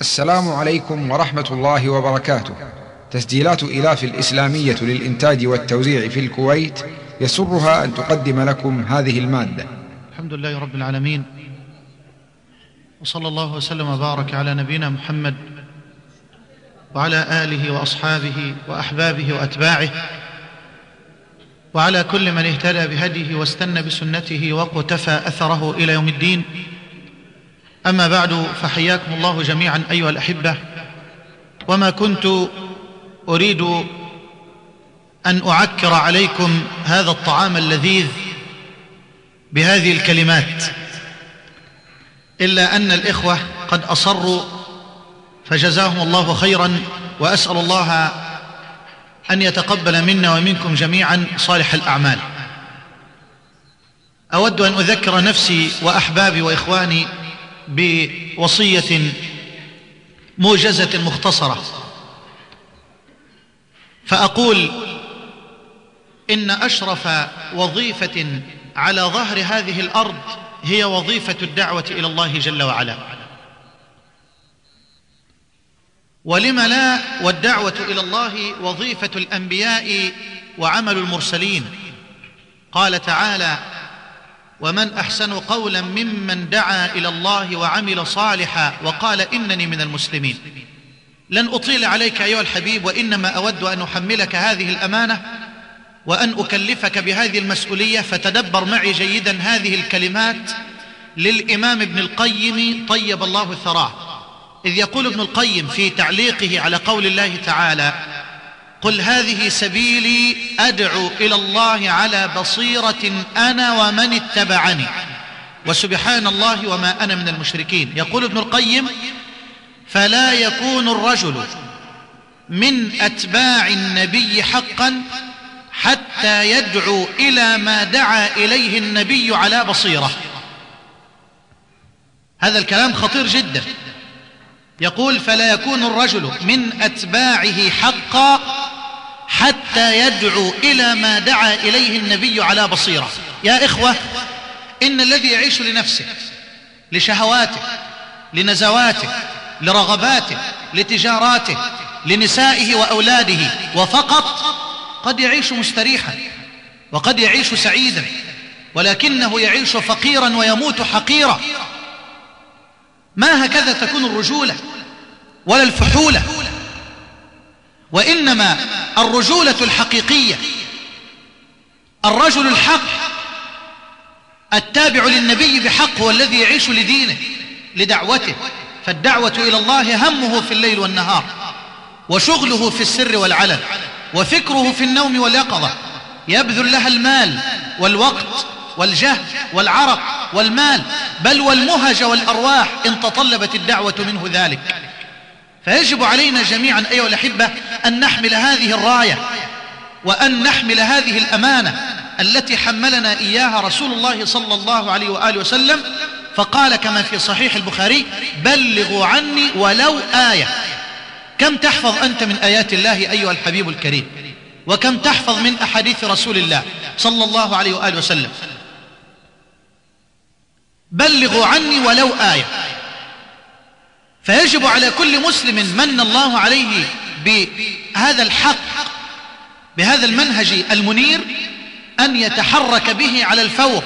السلام عليكم ورحمة الله وبركاته. تسجيلات إلاف الإسلامية للإنتاج والتوزيع في الكويت. يسرها أن تقدم لكم هذه المادة. الحمد لله رب العالمين. وصلى الله وسلم وبارك على نبينا محمد وعلى آله وأصحابه وأحبابه وأتباعه. وعلى كل من اهتدى بهديه واستنى بسنته وقتفى أثره إلى يوم الدين. أما بعد فحياكم الله جميعا أيها الأحبة. وما كنت أريد أن أعكر عليكم هذا الطعام اللذيذ بهذه الكلمات. إلا أن الإخوة قد أصروا فجزاهم الله خيرا وأسأل الله أن يتقبل منا ومنكم جميعا صالح الأعمال. أود أن أذكر نفسي وأحبابي وإخواني بوصية موجزة مختصرة. فأقول إن أشرف وظيفة على ظهر هذه الأرض هي وظيفة الدعوة إلى الله جل وعلا. ولم لا والدعوة إلى الله وظيفة الأنبياء وعمل المرسلين. قال تعالى ومن أحسن قولا ممن دعا إلى الله وعمل صالحا وقال إنني من المسلمين. لن أطيل عليك أيها الحبيب وإنما أود أن أحملك هذه الأمانة وأن أكلفك بهذه المسؤولية فتدبر معي جيدا هذه الكلمات للإمام ابن القيم طيب الله ثراه. إذ يقول ابن القيم في تعليقه على قول الله تعالى قل هذه سبيلي أدعو إلى الله على بصيرة أنا ومن اتبعني. وسبحان الله وما أنا من المشركين. يقول ابن القيم فلا يكون الرجل من أتباع النبي حقا حتى يدعو إلى ما دعا إليه النبي على بصيرة. هذا الكلام خطير جدا. يقول فلا يكون الرجل من أتباعه حقا حتى يدعو إلى ما دعا إليه النبي على بصيرة. يا إخوة إن الذي يعيش لنفسه لشهواته لنزواته لرغباته لتجاراته لنسائه وأولاده وفقط قد يعيش مستريحا وقد يعيش سعيدا ولكنه يعيش فقيرا ويموت حقيرا. ما هكذا تكون الرجولة ولا الفحولة وإنما الرجولة الحقيقية. الرجل الحق التابع للنبي بحق هو الذي يعيش لدينه لدعوته. فالدعوة إلى الله همه في الليل والنهار وشغله في السر والعلن وفكره في النوم واليقظة. يبذل لها المال والوقت والجهد والعرق والمال بل والمهج والأرواح إن تطلبت الدعوة منه ذلك. فيجب علينا جميعا أيها الأحبة أن نحمل هذه الراية وأن نحمل هذه الأمانة التي حملنا إياها رسول الله صلى الله عليه وآله وسلم. فقال كما في صحيح البخاري بلغوا عني ولو آية. كم تحفظ أنت من آيات الله أيها الحبيب الكريم؟ وكم تحفظ من أحاديث رسول الله صلى الله عليه وآله وسلم؟ بلغوا عني ولو آية. فيجب على كل مسلم من الله عليه بهذا الحق بهذا المنهج المنير أن يتحرك به على الفور.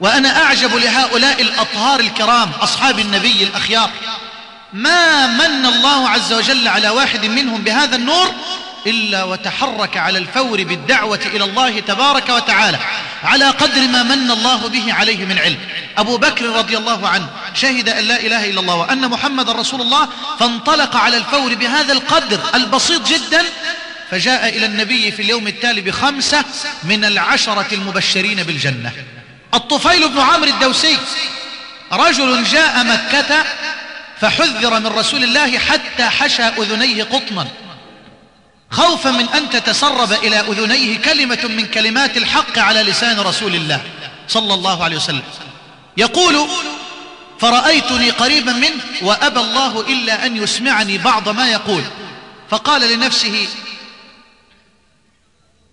وأنا أعجب لهؤلاء الأطهار الكرام أصحاب النبي الأخيار. ما من الله عز وجل على واحد منهم بهذا النور إلا وتحرك على الفور بالدعوة إلى الله تبارك وتعالى على قدر ما من الله به عليه من علم. أبو بكر رضي الله عنه شهد أن لا إله إلا الله وأن محمد رسول الله فانطلق على الفور بهذا القدر البسيط جدا فجاء إلى النبي في اليوم التالي بخمسة من العشرة المبشرين بالجنة. الطفيل بن عمرو الدوسي رجل جاء مكة فحذر من رسول الله حتى حشى أذنيه قطنا. خوفا من أن تتسرب إلى أذنيه كلمة من كلمات الحق على لسان رسول الله صلى الله عليه وسلم. يقول فرأيتني قريبا منه وأبى الله إلا أن يسمعني بعض ما يقول. فقال لنفسه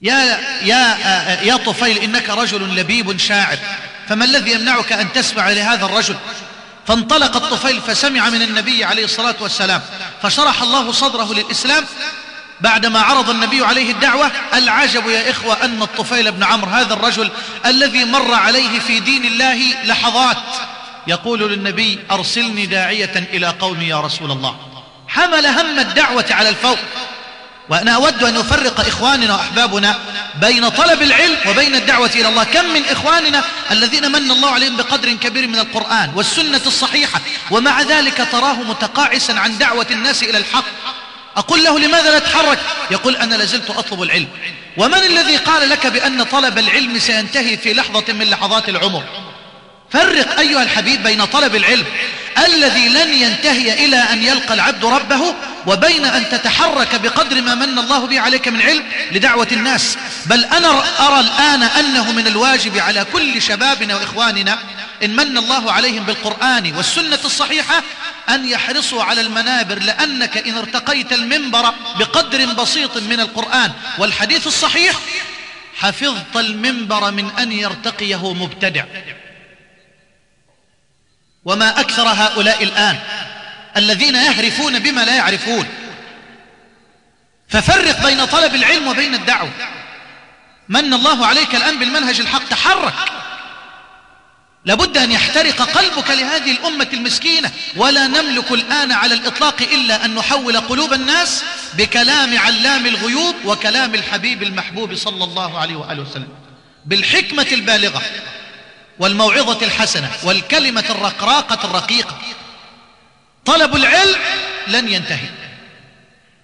يا, يا, يا طفيل إنك رجل لبيب شاعر فما الذي يمنعك أن تسمع لهذا الرجل؟ فانطلق الطفيل فسمع من النبي عليه الصلاة والسلام فشرح الله صدره للإسلام بعدما عرض النبي عليه الدعوة العجب يا إخوة أن الطفيل بن عمرو هذا الرجل الذي مر عليه في دين الله لحظات يقول للنبي أرسلني داعية إلى قومي يا رسول الله. حمل هم الدعوة على الفوق. وأنا أود أن أفرق إخواننا وأحبابنا بين طلب العلم وبين الدعوة إلى الله. كم من إخواننا الذين من الله عليهم بقدر كبير من القرآن والسنة الصحيحة ومع ذلك تراه متقاعسا عن دعوة الناس إلى الحق. أقول له لماذا لا تحرك؟ يقول أنا لازلت أطلب العلم. ومن الذي قال لك بأن طلب العلم سينتهي في لحظة من لحظات العمر؟ فرق أيها الحبيب بين طلب العلم الذي لن ينتهي إلى أن يلقى العبد ربه وبين أن تتحرك بقدر ما من الله به عليك من علم لدعوة الناس. بل أنا أرى الآن أنه من الواجب على كل شبابنا وإخواننا إن من الله عليهم بالقرآن والسنة الصحيحة أن يحرصوا على المنابر لأنك إن ارتقيت المنبر بقدر بسيط من القرآن والحديث الصحيح حفظت المنبر من أن يرتقيه مبتدع. وما أكثر هؤلاء الآن الذين يهرفون بما لا يعرفون. ففرق بين طلب العلم وبين الدعوة. من الله عليك الآن بالمنهج الحق تحرك. لابد أن يحترق قلبك لهذه الأمة المسكينة. ولا نملك الآن على الإطلاق إلا أن نحول قلوب الناس بكلام علام الغيوب وكلام الحبيب المحبوب صلى الله عليه وآله وسلم. بالحكمة البالغة. والموعظة الحسنة والكلمة الرقراقة الرقيقة. طلب العلم لن ينتهي.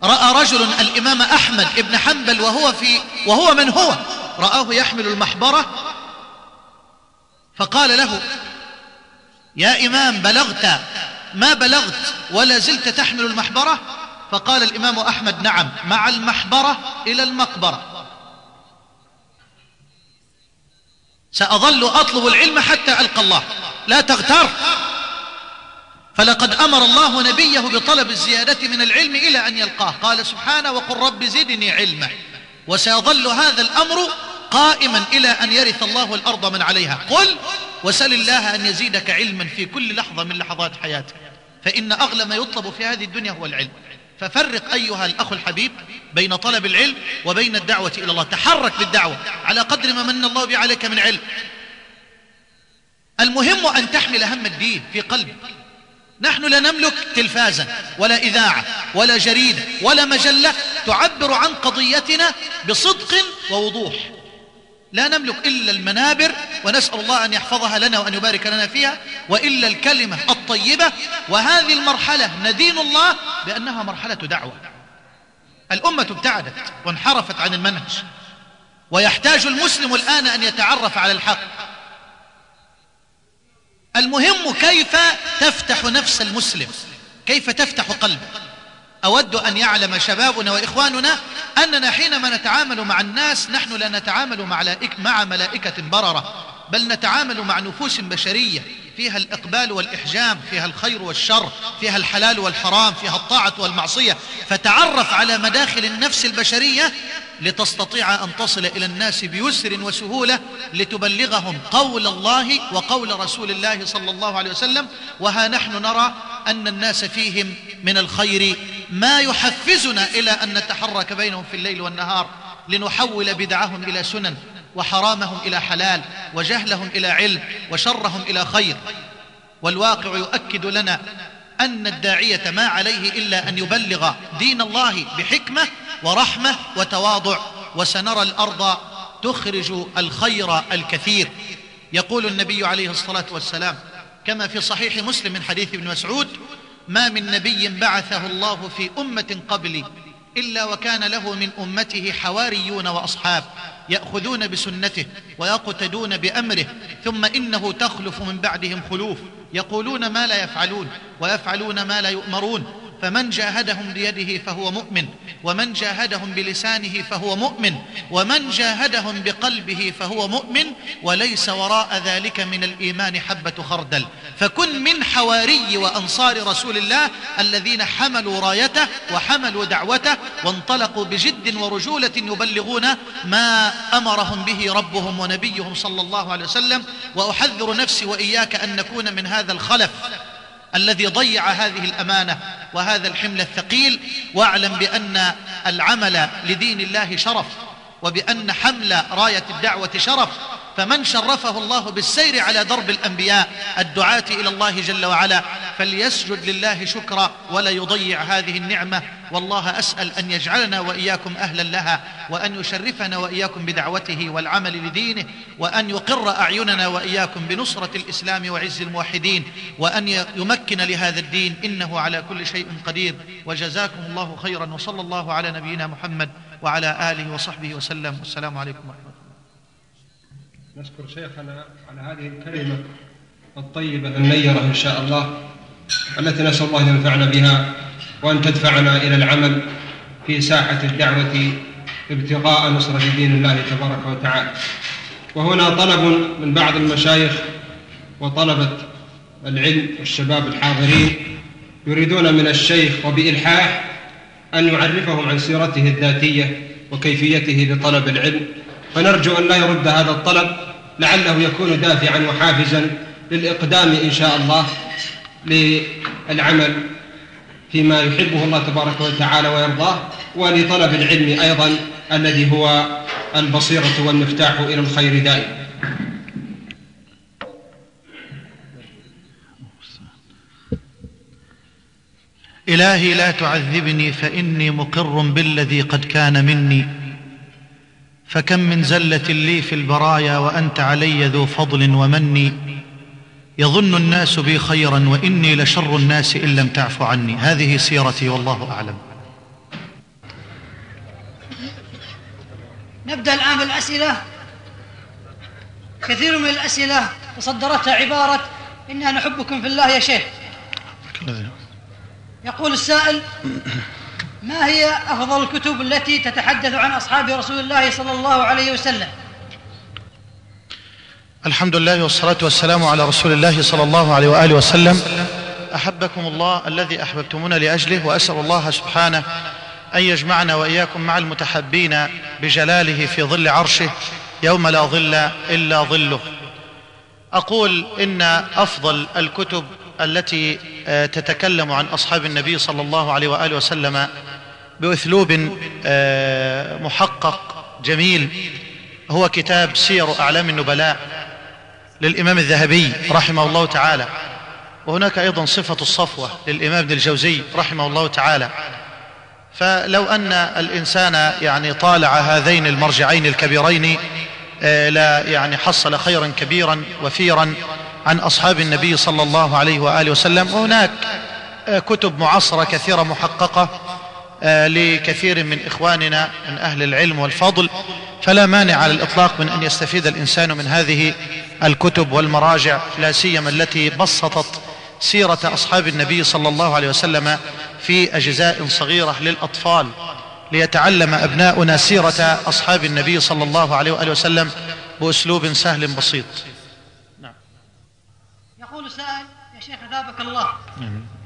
رأى رجل الإمام أحمد ابن حنبل وهو في وهو من هو رآه يحمل المحبرة فقال له يا إمام بلغت ما بلغت ولا زلت تحمل المحبرة؟ فقال الإمام أحمد نعم مع المحبرة إلى المقبرة. سأظل أطلب العلم حتى ألقى الله. لا تغتر. فلقد أمر الله نبيه بطلب الزيادة من العلم إلى أن يلقاه. قال سبحانه وقل رب زدني علما. وسيظل هذا الأمر قائما إلى أن يرث الله الأرض من عليها. قل وسل الله أن يزيدك علما في كل لحظة من لحظات حياتك. فإن أغلى ما يطلب في هذه الدنيا هو العلم. ففرق أيها الأخ الحبيب بين طلب العلم وبين الدعوة إلى الله. تحرك بالدعوة. على قدر ما من الله به عليك من علم. المهم أن تحمل هم الدين في قلبك. نحن لا نملك تلفازا ولا إذاعة ولا جريدة ولا مجلة تعبر عن قضيتنا بصدق ووضوح. لا نملك إلا المنابر ونسأل الله أن يحفظها لنا وأن يبارك لنا فيها وإلا الكلمة الطيبة. وهذه المرحلة ندين الله بأنها مرحلة دعوة. الأمة ابتعدت وانحرفت عن المنهج. ويحتاج المسلم الآن أن يتعرف على الحق. المهم كيف تفتح نفس المسلم؟ كيف تفتح قلبه؟ أود أن يعلم شبابنا وإخواننا أننا حينما نتعامل مع الناس نحن لا نتعامل مع ملائكة بررة بل نتعامل مع نفوس بشرية فيها الإقبال والإحجام فيها الخير والشر فيها الحلال والحرام فيها الطاعة والمعصية. فتعرف على مداخل النفس البشرية لتستطيع أن تصل إلى الناس بيسر وسهولة لتبلغهم قول الله وقول رسول الله صلى الله عليه وسلم وها نحن نرى أن الناس فيهم من الخير ما يحفزنا إلى أن نتحرك بينهم في الليل والنهار لنحول بدعهم إلى سنن وحرامهم إلى حلال وجهلهم إلى علم وشرهم إلى خير. والواقع يؤكد لنا أن الداعية ما عليه إلا أن يبلغ دين الله بحكمة ورحمة وتواضع وسنرى الأرض تخرج الخير الكثير. يقول النبي عليه الصلاة والسلام كما في صحيح مسلم من حديث ابن مسعود ما من نبي بعثه الله في أمة قبلي إلا وكان له من أمته حواريون وأصحاب يأخذون بسنته ويقتدون بأمره ثم إنه تخلف من بعدهم خلوف يقولون ما لا يفعلون ويفعلون ما لا يؤمرون. فمن جاهدهم بيده فهو مؤمن ومن جاهدهم بلسانه فهو مؤمن ومن جاهدهم بقلبه فهو مؤمن وليس وراء ذلك من الإيمان حبة خردل. فكن من حواري وأنصار رسول الله الذين حملوا رايته وحملوا دعوته وانطلقوا بجد ورجولة يبلغون ما أمرهم به ربهم ونبيهم صلى الله عليه وسلم وأحذر نفسي وإياك أن نكون من هذا الخلف. الذي ضيع هذه الأمانة وهذا الحمل الثقيل واعلم بأن العمل لدين الله شرف وبأن حمل راية الدعوة شرف. فمن شرفه الله بالسير على درب الأنبياء الدعاة إلى الله جل وعلا فليسجد لله شكرا ولا يضيع هذه النعمة والله أسأل أن يجعلنا وإياكم أهلا لها وأن يشرفنا وإياكم بدعوته والعمل لدينه وأن يقر أعيننا وإياكم بنصرة الإسلام وعز الموحدين وأن يمكن لهذا الدين إنه على كل شيء قدير وجزاكم الله خيرا وصلى الله على نبينا محمد وعلى آله وصحبه وسلم والسلام عليكم ورحمة الله. نشكر شيخنا على هذه الكلمة الطيبة النيرة إن شاء الله التي نسأل الله أن ينفعنا بها وأن تدفعنا إلى العمل في ساحة الدعوة ابتغاء نصرة دين الله تبارك وتعالى. وهنا طلب من بعض المشايخ وطلبة العلم والشباب الحاضرين يريدون من الشيخ وبإلحاح أن يعرفهم عن سيرته الذاتية وكيفيته لطلب العلم. فنرجو أن لا يرد هذا الطلب لعله يكون دافعا وحافزا للإقدام إن شاء الله للعمل فيما يحبه الله تبارك وتعالى ويرضاه ولطلب العلم أيضا الذي هو البصيرة والمفتاح إلى الخير دائما. إلهي لا تعذبني فإني مقر بالذي قد كان مني. فكم من زلة لي في البرايا وأنت علي ذو فضل ومن يظن الناس بي خيرا وإني لشر الناس إن لم تعف عني. هذه سيرتي والله أعلم. نبدأ الآن بالأسئلة. كثير من الأسئلة تصدرتها عبارة أنا نحبكم في الله يا شيخ. يقول السائل ما هي أفضل الكتب التي تتحدث عن أصحاب رسول الله صلى الله عليه وسلم؟ الحمد لله والصلاة والسلام على رسول الله صلى الله عليه وآله وسلم. أحبكم الله الذي أحببتمونا لأجله وأسأل الله سبحانه أن يجمعنا وإياكم مع المتحبين بجلاله في ظل عرشه يوم لا ظل إلا ظله. أقول إن أفضل الكتب التي آه، تتكلم عن أصحاب النبي صلى الله عليه وآله وسلم بأسلوب آه، محقق جميل. هو كتاب سير أعلام النبلاء للإمام الذهبي رحمه الله تعالى. وهناك أيضا صفة الصفوة للإمام ابن الجوزي رحمه الله تعالى. فلو أن الإنسان يعني طالع هذين المرجعين الكبيرين آه، لا يعني حصل خيرا كبيرا وفيرا عن أصحاب النبي صلى الله عليه وآله وسلم. وهناك آه، كتب معصرة كثيرة محققة. لكثير من إخواننا من أهل العلم والفضل فلا مانع على الإطلاق من أن يستفيد الإنسان من هذه الكتب والمراجع لا سيما التي بسطت سيرة أصحاب النبي صلى الله عليه وسلم في أجزاء صغيرة للأطفال ليتعلم أبناؤنا سيرة أصحاب النبي صلى الله عليه وآله وسلم بأسلوب سهل بسيط نعم. يقول سائل يا شيخ أثابك الله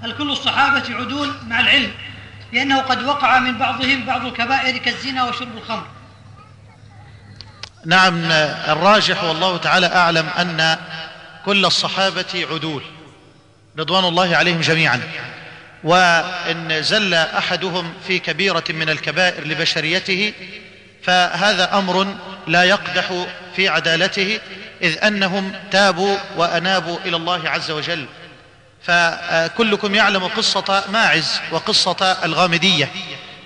هل كل الصحابة عدول مع العلم لأنه قد وقع من بعضهم بعض الكبائر كالزنا وشرب الخمر. نعم الراجح والله تعالى أعلم أن كل الصحابة عدول رضوان الله عليهم جميعا. وإن زل أحدهم في كبيرة من الكبائر لبشريته فهذا أمر لا يقدح في عدالته إذ أنهم تابوا وأنابوا إلى الله عز وجل. فكلكم يعلم قصة ماعز وقصة الغامدية.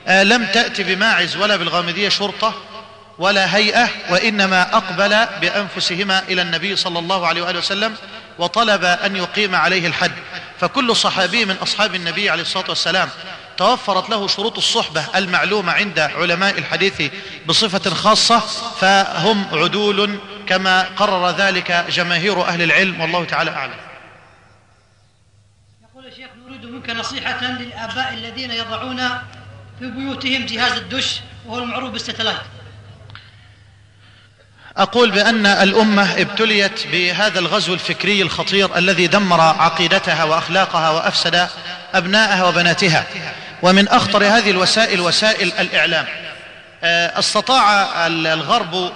آه، لم تأتي بماعز ولا بالغامدية شرطة ولا هيئة وإنما أقبل بأنفسهما إلى النبي صلى الله عليه وآله وسلم وطلب أن يقيم عليه الحد. فكل صحابي من أصحاب النبي عليه الصلاة والسلام توفرت له شروط الصحبة المعلومة عند علماء الحديث بصفة خاصة فهم عدول كما قرر ذلك جماهير أهل العلم والله تعالى أعلم. منك نصيحة للآباء الذين يضعون في بيوتهم جهاز الدش وهو المعروف بالستلايت. أقول بأن الأمة ابتليت بهذا الغزو الفكري الخطير الذي دمر عقيدتها وأخلاقها وأفسد أبنائها وبناتها. ومن أخطر هذه الوسائل وسائل الإعلام. آه، استطاع الغرب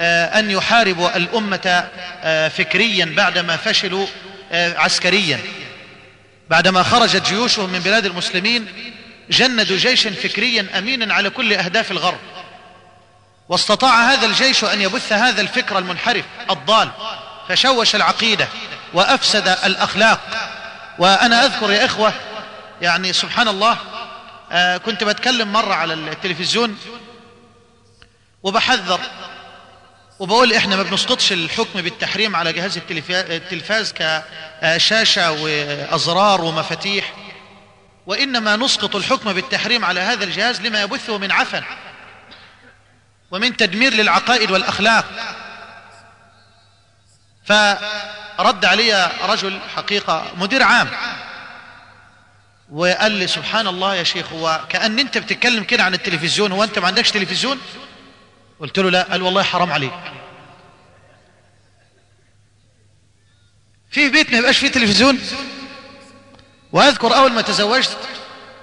آه، أن يحاربوا الأمة آه، فكريا بعدما فشلوا عسكريا. بعدما خرجت جيوشهم من بلاد المسلمين جندوا جيشا فكريا امينا على كل أهداف الغرب. واستطاع هذا الجيش أن يبث هذا الفكر المنحرف الضال. فشوش العقيدة وأفسد الأخلاق. وأنا أذكر يا إخوة يعني سبحان الله آه كنت بتكلم مرة على التلفزيون وبحذر وبقول إحنا ما بنسقطش الحكم بالتحريم على جهاز التلفاز كشاشة وأزرار ومفاتيح وإنما نسقط الحكم بالتحريم على هذا الجهاز لما يبثه من عفن ومن تدمير للعقائد والأخلاق. فرد علي رجل حقيقة مدير عام وقال لي سبحان الله يا شيخ هو كأن أنت بتتكلم كده عن التلفزيون هو أنت ما عندكش تلفزيون؟ قلت له لا قال والله حرام عليك. في بيت ما يبقاش فيه تلفزيون. وأذكر أول ما تزوجت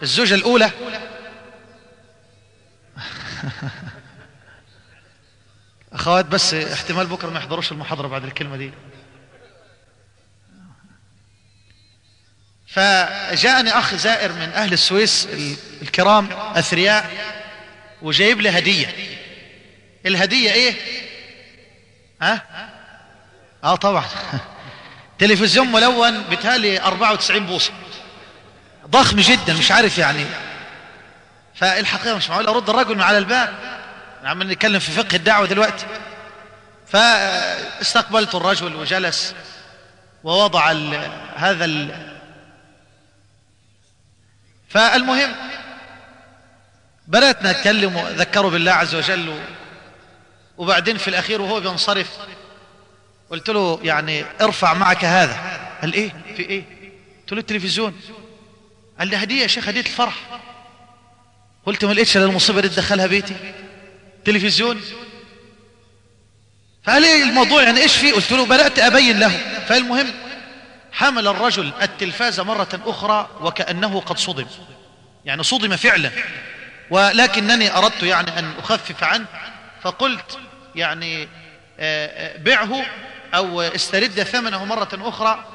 الزوجة الأولى. أخوات بس احتمال بكرة ما يحضروش المحاضرة بعد الكلمة دي. فجاءني أخ زائر من أهل السويس الكرام أثرياء وجايب لي هدية. الهدية إيه؟ ها؟ آه طبعا. تلفزيون ملون بتالي 94 بوصة. ضخم جدا مش عارف يعني. فالحقيقة مش معقول. أرد الرجل من على الباب. عم نتكلم في فقه الدعوة دلوقتي. فاستقبلت الرجل وجلس ووضع ال هذا ال فالمهم بدأت نتكلم وذكروا بالله عز وجل وبعدين في الأخير وهو بينصرف. قلت له يعني ارفع معك هذا. قال إيه؟ في إيه؟ قلت له التلفزيون. قال لي هدية يا شيخ هدية الفرح. قلت ما لقيتش إلا المصيبة دي تدخلها بيتي. تلفزيون. فقال لي الموضوع يعني إيش فيه؟ قلت له بدأت أبين له. فالمهم حمل الرجل التلفاز مرة أخرى وكأنه قد صدم. يعني صدم فعلا. ولكنني أردت يعني أن أخفف عنه. فقلت يعني بيعه أو استرد ثمنه مرة أخرى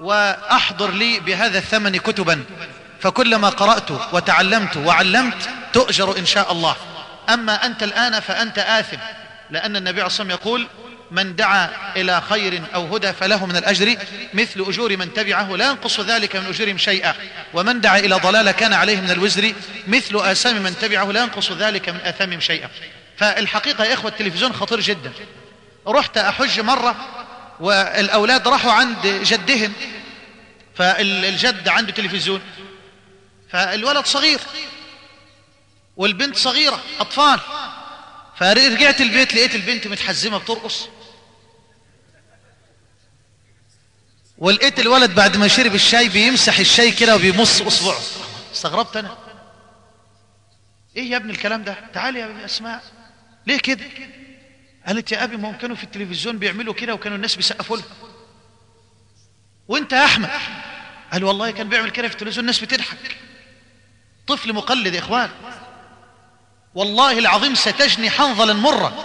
وأحضر لي بهذا الثمن كتبا. فكلما قرأت وتعلمت وعلمت تؤجر إن شاء الله. أما أنت الآن فأنت آثم لأن النبي عليه الصلاة يقول من دعا إلى خير أو هدى فله من الأجر مثل أجور من تبعه لا ينقص ذلك من أجورهم شيئا. ومن دعا إلى ضلالة كان عليه من الوزر مثل آثام من تبعه لا ينقص ذلك من آثامهم شيئا. فالحقيقة يا إخوة التلفزيون خطير جدا. رحت أحج مرة والأولاد راحوا عند جدهم فالجد عنده تلفزيون. فالولد صغير والبنت صغيرة أطفال. فرجعت البيت لقيت البنت متحزمة بترقص. ولقيت الولد بعد ما شرب الشاي بيمسح الشاي كده وبيمص أصبعه. استغربت أنا. إيه يا ابني الكلام ده؟ تعال يا أسماء. ليه كده؟ قالت يا أبي ما هم كانوا في التلفزيون بيعملوا كده وكانوا الناس بيسقفوا لها. وأنت يا أحمد؟ قال والله كان بيعمل كده في التلفزيون الناس بتضحك. طفل مقلد يا إخوان. والله العظيم ستجني حنظلا مرة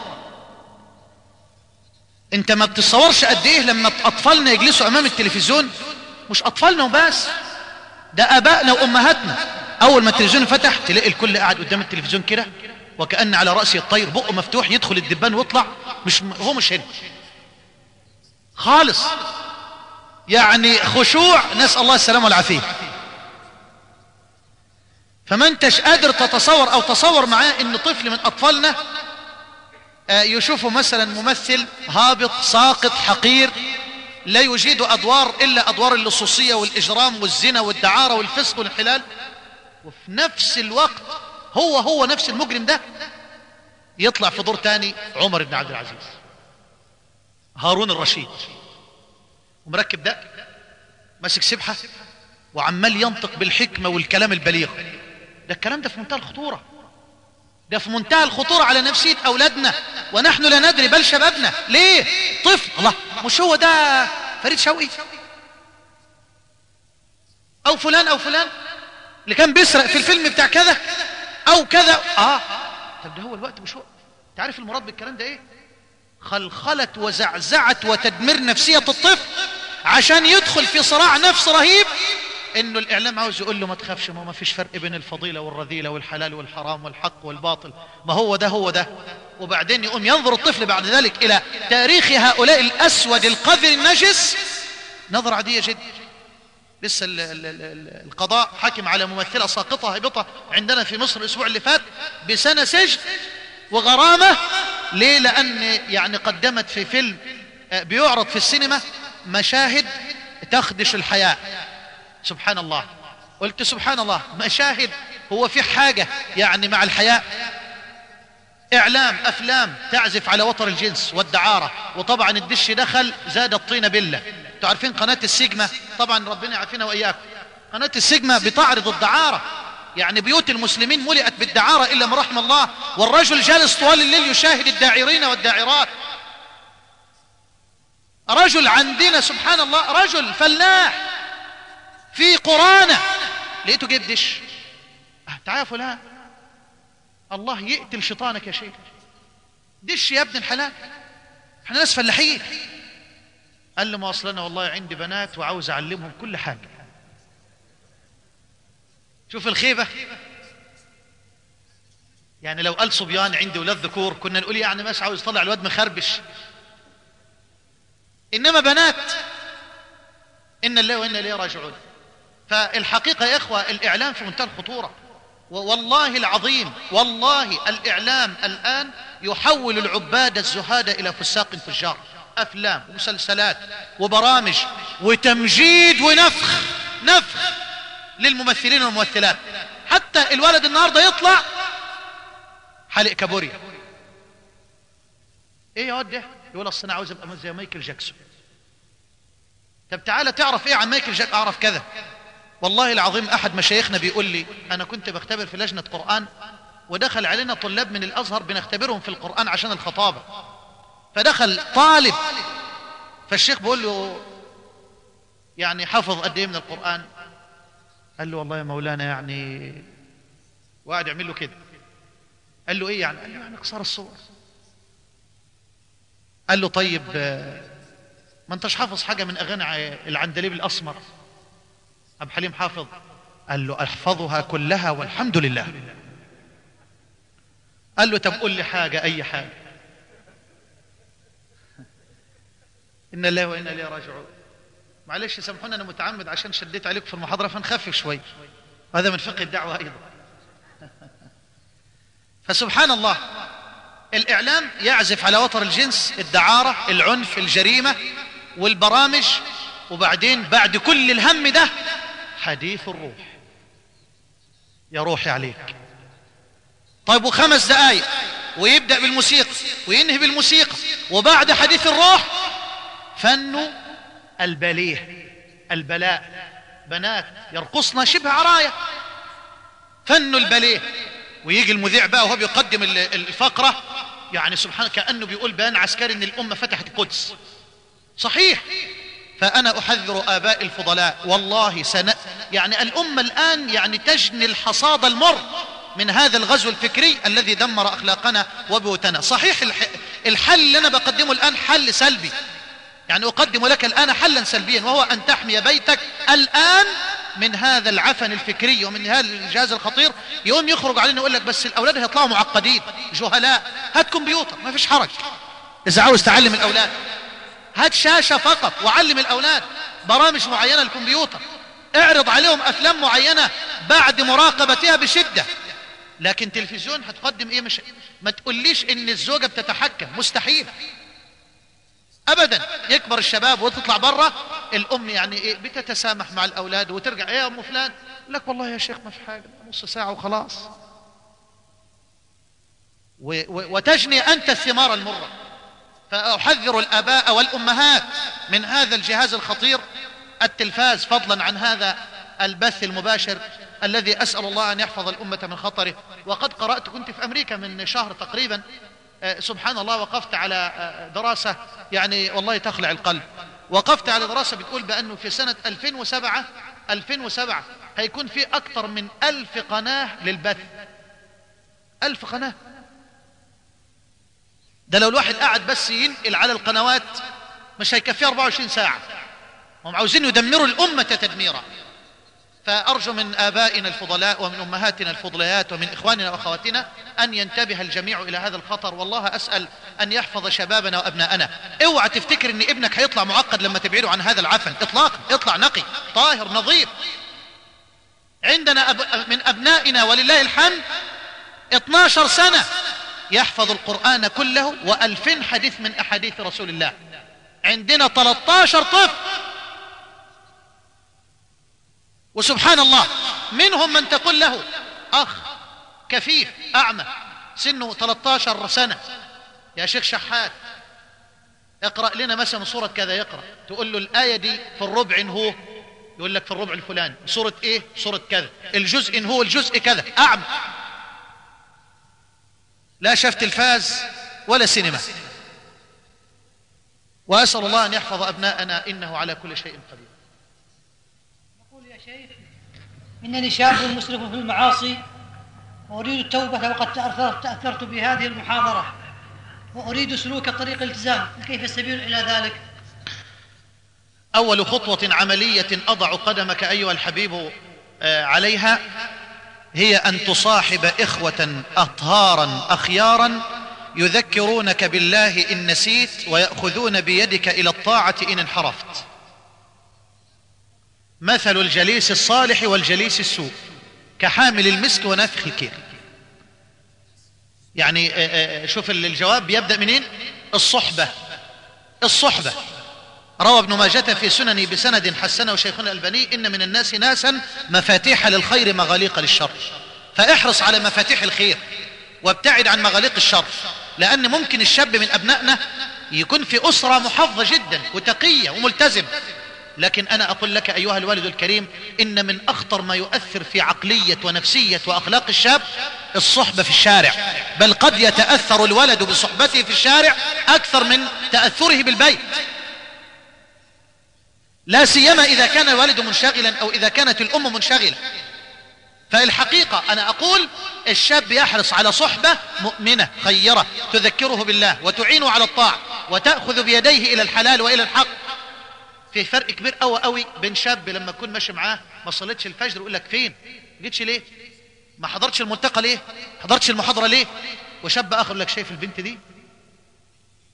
أنت ما بتصورش قد إيه لما أطفالنا يجلسوا أمام التلفزيون؟ مش أطفالنا وبس ده آبائنا وأمهاتنا. أول ما التلفزيون فتح تلاقي الكل قاعد قدام التلفزيون كده. وكأن على رأسه الطير بقه مفتوح يدخل الدبان ويطلع. مش هو مش هنا. خالص. يعني خشوع. نسأل الله السلامة والعافية. فما انتش قادر تتصور أو تصور معاه إن طفل من أطفالنا يشوفه مثلا ممثل هابط ساقط حقير لا يجيد أدوار إلا أدوار اللصوصية والإجرام والزنا والدعارة والفسق والحلال. وفي نفس الوقت هو هو نفس المجرم ده يطلع في دور تاني عمر بن عبد العزيز. هارون الرشيد. ومركب ده ماسك سبحة وعمال ينطق بالحكمة والكلام البليغ. ده الكلام ده في منتهى الخطورة. ده في منتهى الخطورة على نفسية أولادنا. ونحن لا ندري بل شبابنا. ليه؟ طفل. الله. مش هو ده فريد شوقي؟ أو فلان أو فلان. اللي كان بيسرق في الفيلم بتاع كذا. أو كذا. آه. طب ده هو الوقت مش هو تعرف المراد بالكلام ده إيه؟ خلخلة وزعزعة وتدمير نفسية الطفل عشان يدخل في صراع نفس رهيب. إنه الإعلام عاوز يقول له ما تخافش ما فيش فرق بين الفضيلة والرذيلة والحلال والحرام والحق والباطل. ما هو ده هو ده. وبعدين يقوم ينظر الطفل بعد ذلك إلى تاريخ هؤلاء الأسود القذر النجس. نظرة عادية جدا. لسه ال ال ال القضاء حكم على ممثلة ساقطة هبطة عندنا في مصر الأسبوع اللي فات بسنة سجن وغرامة. ليه؟ لأن يعني قدمت في فيلم بيعرض في السينما مشاهد تخدش الحياة. سبحان الله. قلت سبحان الله مشاهد هو في حاجة يعني مع الحياة. إعلام أفلام تعزف على وتر الجنس والدعارة وطبعا الدش دخل زاد الطين بلة. أنتوا عارفين قناة السيجما؟ طبعا ربنا يعافينا وإياكم. قناة السيجما بتعرض الدعارة. يعني بيوت المسلمين ملئت بالدعارة إلا من رحم الله. والرجل جالس طوال الليل يشاهد الداعرين والداعرات. رجل عندنا سبحان الله رجل فلاح في قرانة. لقيته جيب دش تعال يا فلان. الله يقتل شيطانك يا شيخ. دش يا ابن الحلال؟ إحنا ناس فلاحين. قال له ما أصل أنا والله عندي بنات وعاوز أعلمهم كل حاجة. شوف الخيبه يعني لو قال صبيان عندي ولاد ذكور كنا نقول يعني ماشي عاوز يطلع الواد مخربش. إنما بنات. إن الله وأنا إليه راجعون. فالحقيقة يا إخوة الإعلام في منتهى الخطورة. والله العظيم والله الإعلام الآن يحول العباد الزهاد إلى فساق فجار. أفلام ومسلسلات وبرامج وتمجيد ونفخ نفخ للممثلين والممثلات. حتى الولد النهاردة يطلع حلق كابوريا. إيه واد ده يقول اصل أنا عاوز أبقى زي مايكل جاكسون. طب تعالى تعرف إيه عن مايكل جاكسون أعرف كذا. والله العظيم أحد مشايخنا بيقول لي أنا كنت بختبر في لجنة قرآن ودخل علينا طلاب من الأزهر بنختبرهم في القرآن عشان الخطابة. فدخل طالب فالشيخ بيقول له يعني حفظ قد إيه من القرآن؟ قال له والله يا مولانا يعني وقعد يعمل له كده. قال له إيه يعني؟ قال له يعني أقصار الصور. قال له طيب ما أنتش حافظ حاجة من أغاني العندليب الأسمر؟ أبو حليم حافظ؟ قال له أحفظها كلها والحمد لله. قال له طب قول لي حاجة أي حاجة؟ إن الله وإنا إليه راجعون. معلش سامحونا أنا متعمد عشان شديت عليكم في المحاضرة فنخفف شوي. هذا من فقه الدعوة أيضا. فسبحان الله الإعلام يعزف على وتر الجنس الدعارة العنف الجريمة والبرامج وبعدين بعد كل الهم ده حديث الروح. يا روحي عليك. طيب وخمس دقايق ويبدأ بالموسيقى وينهي بالموسيقى وبعد حديث الروح فن البليه البلاء. بنات يرقصن شبه عراية فن البليه. ويجي المذيع بقى وهو بيقدم الفقرة يعني سبحان كأنه بيقول بيان عسكري إن الأمة فتحت القدس صحيح. فأنا أحذر آباء الفضلاء والله سن... يعني الأمة الآن يعني تجني الحصاد المر من هذا الغزو الفكري الذي دمر أخلاقنا وبيوتنا. صحيح الح... الحل اللي أنا بقدمه الآن حل سلبي. يعني أقدم لك الآن حلا سلبيا وهو أن تحمي بيتك الآن من هذا العفن الفكري ومن هذا الجهاز الخطير. يوم يخرج علينا يقول لك بس الأولاد هيطلعوا معقدين جهلاء. هات كمبيوتر ما فيش حرج. إذا عاوز تعلم الأولاد هات شاشة فقط وعلم الأولاد برامج معينة الكمبيوتر اعرض عليهم أفلام معينة بعد مراقبتها بشدة. لكن تلفزيون هتقدم إيه؟ مش ما تقوليش إن الزوجة بتتحكم مستحيل. ابدا. يكبر الشباب وتطلع برا. الأم يعني إيه بتتسامح مع الأولاد وترجع إيه يا أم فلان؟ لك والله يا شيخ ما في حاجة نص ساعة وخلاص. وتجني أنت الثمار المرة. فأحذر الآباء والأمهات من هذا الجهاز الخطير. التلفاز فضلا عن هذا البث المباشر الذي أسأل الله أن يحفظ الأمة من خطره. وقد قرأت كنت في أمريكا من شهر تقريبا. سبحان الله وقفت على دراسة يعني والله تخلع القلب. وقفت على دراسة بتقول بأنه في سنة 2007 2007 هيكون في أكثر من ألف قناة للبث. ألف قناة. ده لو الواحد قاعد بس ينقل على القنوات مش هيكفيه 24 ساعة. هم عاوزين يدمروا الأمة تدميرا. فأرجو من آبائنا الفضلاء ومن أمهاتنا الفضليات ومن إخواننا وأخواتنا أن ينتبه الجميع إلى هذا الخطر والله أسأل أن يحفظ شبابنا وأبناءنا. اوعى تفتكر أن ابنك هيطلع معقد لما تبعده عن هذا العفن. إطلاقا اطلع نقي طاهر نظيف. عندنا أب... من أبنائنا ولله الحمد 12 سنة يحفظ القرآن كله وألفين حديث من أحاديث رسول الله. عندنا 13 طفل وسبحان الله منهم من تقول له أخ كفيف أعمى سنه 13 سنة. يا شيخ شحات اقرأ لنا مثلا سورة كذا يقرأ. تقول له الآية دي في الربع إن هو يقول لك في الربع الفلاني. سورة إيه؟ سورة كذا. الجزء إن هو الجزء كذا. أعمى. لا شاف تلفاز ولا سينما. وأسأل الله أن يحفظ أبناءنا إنه على كل شيء قدير يقول يا شيخ إنني شاب مسرف في المعاصي وأريد التوبة وقد تأثرت, بهذه المحاضرة وأريد سلوك طريق الالتزام كيف السبيل إلى ذلك؟ أول خطوة عملية أضع قدمك أيها الحبيب آه، عليها هي أن تصاحب إخوة أطهارا أخيارا يذكرونك بالله إن نسيت ويأخذون بيدك إلى الطاعة إن انحرفت. مثل الجليس الصالح والجليس السوء كحامل المسك ونافخ الكير. يعني آه، آه، شوف الجواب بيبدأ منين؟ الصحبة. الصحبة. روى ابن ماجة في سننه بسند حسنه شيخنا الألباني إن من الناس ناسا مفاتيح للخير مغاليق للشر. فاحرص على مفاتيح الخير وابتعد عن مغاليق الشر لأن ممكن الشاب من أبنائنا يكون في أسرة محافظة جدا وتقية وملتزم. لكن أنا أقول لك أيها الوالد الكريم إن من أخطر ما يؤثر في عقلية ونفسية وأخلاق الشاب الصحبة في الشارع. بل قد يتأثر الولد بصحبته في الشارع أكثر من تأثره بالبيت. لا سيما إذا كان الوالد منشغلا أو إذا كانت الأم منشغلة. فالحقيقة أنا أقول الشاب يحرص على صحبة مؤمنة خيرة تذكره بالله وتعينه على الطاعة وتأخذ بيديه إلى الحلال وإلى الحق. في فرق كبير قوي قوي بين شاب لما تكون ماشي معاه ما صليتش الفجر يقول لك فين؟ جيتش ليه؟ ما حضرتش الملتقى ليه؟ حضرتش المحاضرة ليه؟ وشاب آخر لك شايف البنت دي؟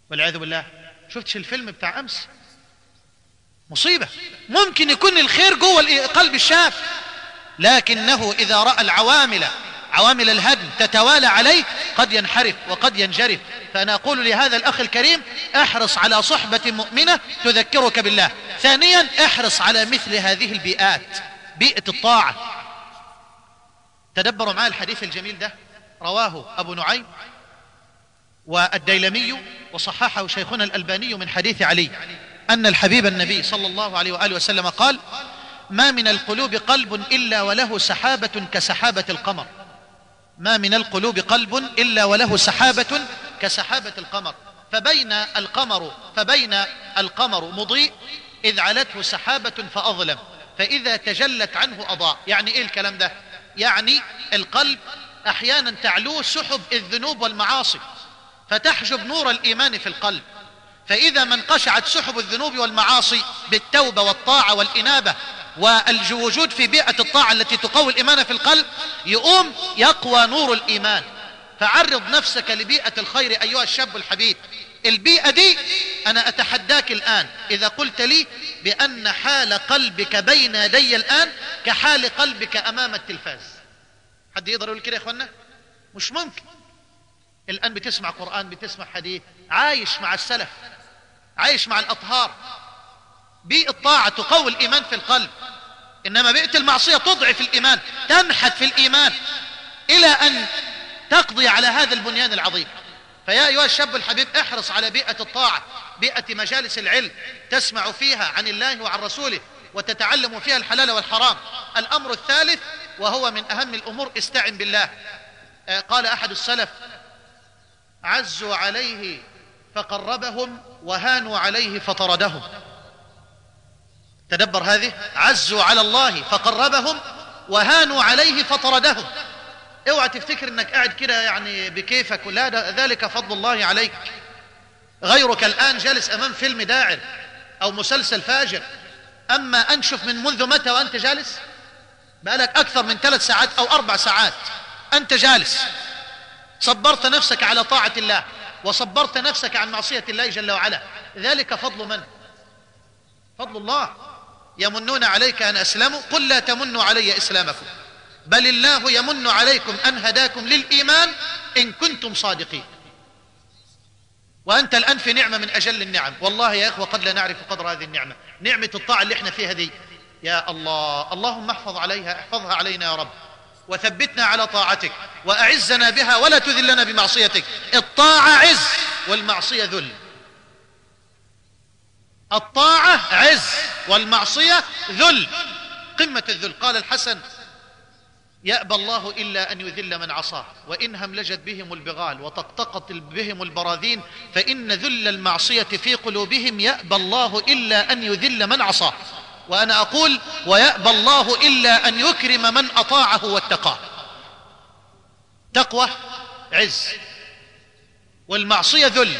والعياذ بالله. شفتش الفيلم بتاع أمس؟ مصيبة. ممكن يكون الخير جوه قلب الشاب لكنه إذا رأى العوامل عوامل الهدم تتوالى عليه قد ينحرف وقد ينجرف. فأنا أقول لهذا الأخ الكريم احرص على صحبة مؤمنة تذكرك بالله. ثانيا احرص على مثل هذه البيئات بيئة الطاعة. تدبروا معي الحديث الجميل ده؟ رواه أبو نعيم والديلمي وصححه شيخنا الألباني من حديث علي أن الحبيب النبي صلى الله عليه وآله وسلم قال ما من القلوب قلب إلا وله سحابة كسحابة القمر. ما من القلوب قلب إلا وله سحابة كسحابة القمر. فبين القمر فبين القمر مضيء إذ علته سحابة فأظلم. فإذا تجلت عنه أضاء. يعني إيه الكلام ده؟ يعني القلب أحيانا تعلوه سحب الذنوب والمعاصي. فتحجب نور الإيمان في القلب. فإذا ما انقشعت سحب الذنوب والمعاصي بالتوبة والطاعة والإنابة والوجود في بيئة الطاعة التي تقوي الإيمان في القلب يقوم يقوى نور الإيمان. فعرض نفسك لبيئة الخير أيها الشاب الحبيب. البيئة دي أنا أتحداك الآن. إذا قلت لي بأن حال قلبك بين يدي الآن كحال قلبك أمام التلفاز. حد يقدر يقول كده يا أخوانا مش ممكن. الآن بتسمع قرآن بتسمع حديث عايش مع السلف عايش مع الأطهار. بيئة الطاعة تقوي الإيمان في القلب. إنما بيئة المعصية تضعف الإيمان تنحت في الإيمان إلى أن تقضي على هذا البنيان العظيم. فيا أيها الشاب الحبيب احرص على بيئة الطاعة بيئة مجالس العلم تسمع فيها عن الله وعن رسوله وتتعلم فيها الحلال والحرام. الأمر الثالث وهو من أهم الأمور استعن بالله. آه، قال أحد السلف عزوا عليه فقربهم وهانوا عليه فطردهم. تدبر هذه؟ عزوا على الله فقربهم وهانوا عليه فطردهم. اوعى تفتكر انك قاعد كده يعني بكيفك ولا ذلك فضل الله عليك. غيرك الآن جالس أمام فيلم داعر أو مسلسل فاجر. أما أنشف من منذ متى وأنت جالس؟ بقالك أكثر من ثلاث ساعات أو أربع ساعات. أنت جالس. صبرت نفسك على طاعة الله وصبرت نفسك عن معصية الله جل وعلا. ذلك فضل من؟ فضل الله. يمنون عليك أن أسلموا قل لا تمنوا علي إسلامكم بل الله يمن عليكم أن هداكم للإيمان إن كنتم صادقين. وأنت الآن في نعمة من أجل النعم. والله يا إخوة قد لا نعرف قدر هذه النعمة. نعمة الطاعة اللي إحنا فيها دي. يا الله اللهم احفظ عليها احفظها علينا يا رب. وثبتنا على طاعتك. وأعزنا بها ولا تذلنا بمعصيتك. الطاعة عز والمعصية ذل. الطاعة عز والمعصية ذل. قمة الذل. قال الحسن يأبى الله إلا أن يذل من عصاه وإن هملجت بهم البغال وطقطقت بهم البراذين فإن ذل المعصية في قلوبهم يأبى الله إلا أن يذل من عصاه. وأنا أقول ويأبى الله إلا أن يكرم من أطاعه واتقاه. تقوى عز. والمعصية ذل.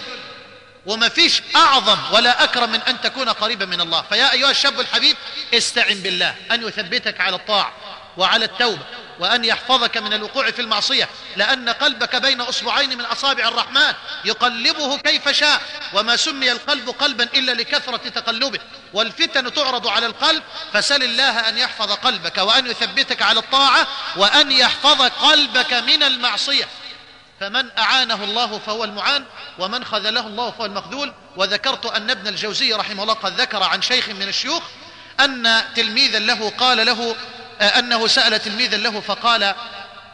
وما فيش أعظم ولا أكرم من أن تكون قريبا من الله. فيا أيها الشاب الحبيب استعن بالله أن يثبتك على الطاعة وعلى التوبة وأن يحفظك من الوقوع في المعصية لأن قلبك بين أصبعين من أصابع الرحمن يقلبه كيف شاء وما سمي القلب قلبا إلا لكثرة تقلبه. والفتن تعرض على القلب فسل الله أن يحفظ قلبك وأن يثبتك على الطاعة وأن يحفظ قلبك من المعصية. فمن أعانه الله فهو المعان ومن خذله الله فهو المخذول. وذكرت أن ابن الجوزي رحمه الله قد ذكر عن شيخ من الشيوخ أن تلميذا له قال له أنه سأل تلميذا له فقال